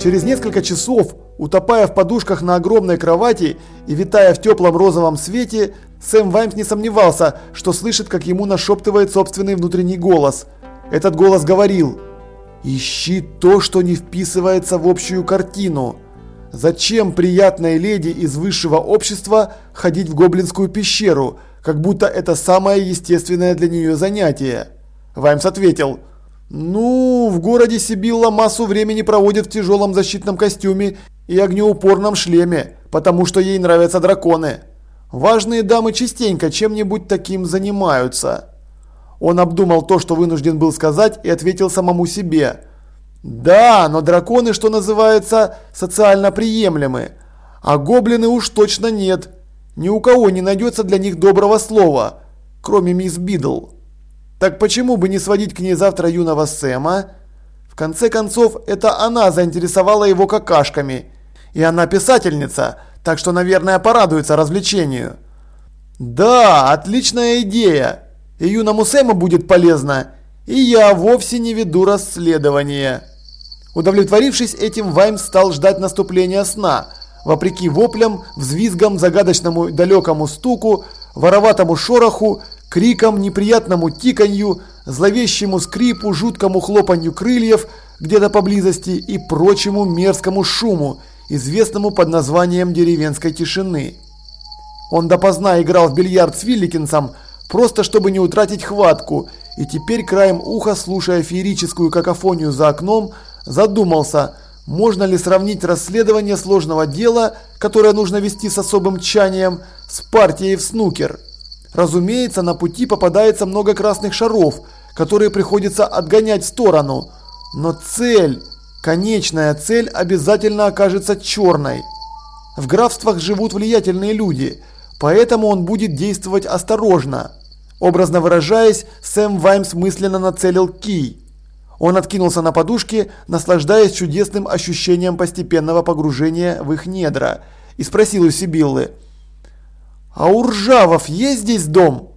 Через несколько часов, утопая в подушках на огромной кровати и витая в теплом розовом свете, Сэм Ваймс не сомневался, что слышит, как ему нашептывает собственный внутренний голос. Этот голос говорил «Ищи то, что не вписывается в общую картину». Зачем приятной леди из высшего общества ходить в гоблинскую пещеру, как будто это самое естественное для нее занятие? Ваймс ответил, ну, в городе Сибилла массу времени проводит в тяжелом защитном костюме и огнеупорном шлеме, потому что ей нравятся драконы. Важные дамы частенько чем-нибудь таким занимаются. Он обдумал то, что вынужден был сказать, и ответил самому себе – да, но драконы, что называется, социально приемлемы. А гоблины уж точно нет. Ни у кого не найдется для них доброго слова, кроме мисс Бидл. Так почему бы не сводить к ней завтра юного Сэма? В конце концов, это она заинтересовала его какашками. И она писательница, так что, наверное, порадуется развлечению. Да, отличная идея. И юному Сэму будет полезно. И я вовсе не веду расследование. Удовлетворившись этим, Ваймс стал ждать наступления сна. Вопреки воплям, взвизгам, загадочному далекому стуку, вороватому шороху, крикам, неприятному тиканью, зловещему скрипу, жуткому хлопанью крыльев где-то поблизости и прочему мерзкому шуму, известному под названием деревенской тишины. Он допоздна играл в бильярд с Вилликинсом, просто чтобы не утратить хватку, и теперь краем уха, слушая феерическую какофонию за окном, задумался, можно ли сравнить расследование сложного дела, которое нужно вести с особым тщанием, с партией в снукер. Разумеется, на пути попадается много красных шаров, которые приходится отгонять в сторону. Но цель, конечная цель обязательно окажется черной. В графствах живут влиятельные люди, поэтому он будет действовать осторожно. Образно выражаясь, Сэм Ваймс мысленно нацелил кий. Он откинулся на подушке, наслаждаясь чудесным ощущением постепенного погружения в их недра, и спросил у Сибиллы, «А у Ржавов есть здесь дом?»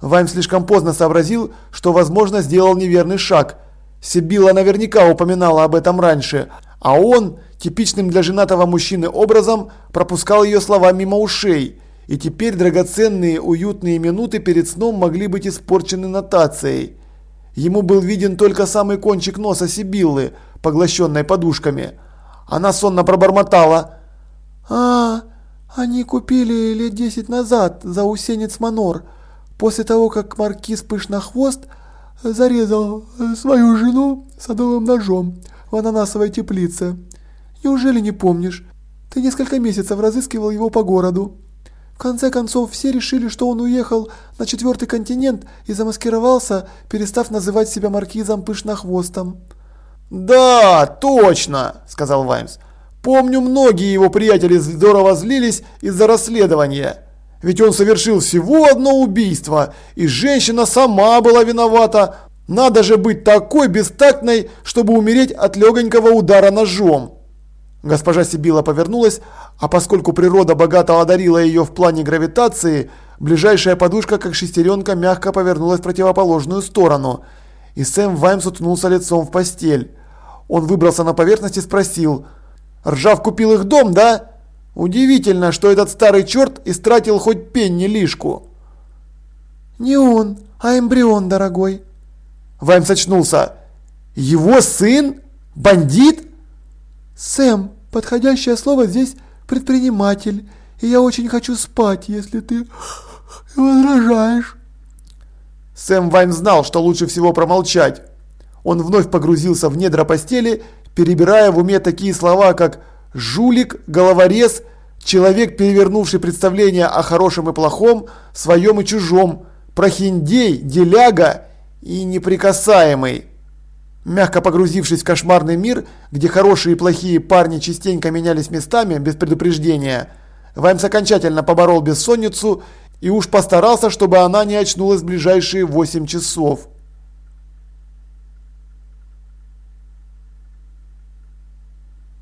Вайм слишком поздно сообразил, что, возможно, сделал неверный шаг. Сибилла наверняка упоминала об этом раньше, а он, типичным для женатого мужчины образом, пропускал ее слова мимо ушей, и теперь драгоценные уютные минуты перед сном могли быть испорчены нотацией. Ему был виден только самый кончик носа Сибиллы, поглощенной подушками. Она сонно пробормотала. «А, они купили лет десять назад за усенец Манор, после того, как маркиз Пышнохвост зарезал свою жену садовым ножом в ананасовой теплице. Неужели не помнишь? Ты несколько месяцев разыскивал его по городу». В конце концов, все решили, что он уехал на четвертый континент и замаскировался, перестав называть себя маркизом Пышнохвостом. «Да, точно!» – сказал Ваймс. «Помню, многие его приятели здорово злились из-за расследования. Ведь он совершил всего одно убийство, и женщина сама была виновата. Надо же быть такой бестактной, чтобы умереть от легонького удара ножом». Госпожа Сибила повернулась, а поскольку природа богато одарила ее в плане гравитации, ближайшая подушка, как шестеренка, мягко повернулась в противоположную сторону. И Сэм Ваймс уткнулся лицом в постель. Он выбрался на поверхность и спросил. «Ржав купил их дом, да? Удивительно, что этот старый черт истратил хоть пенни лишку». «Не он, а эмбрион, дорогой». Ваймс очнулся. «Его сын? Бандит?» «Сэм, подходящее слово здесь предприниматель, и я очень хочу спать, если ты возражаешь». Сэм Вайн знал, что лучше всего промолчать. Он вновь погрузился в недра постели, перебирая в уме такие слова, как «жулик», «головорез», «человек, перевернувший представление о хорошем и плохом, своем и чужом», «прохиндей», «деляга» и «неприкасаемый». Мягко погрузившись в кошмарный мир, где хорошие и плохие парни частенько менялись местами без предупреждения, Ваймс окончательно поборол бессонницу и уж постарался, чтобы она не очнулась в ближайшие 8 часов.